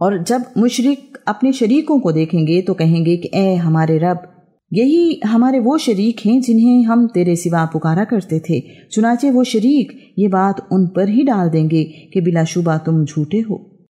और जब मुशरिक अपने शरीकों को देखेंगे तो कहेंगे कि ए हमारे रब, यही हमारे वो शरीक हैं जिन्हें हम तेरे सिवा पुकारा करते थे। चुनाचे वो शरीक ये बात उन पर ही डाल देंगे कि बिलाशुबा तुम झूठे हो।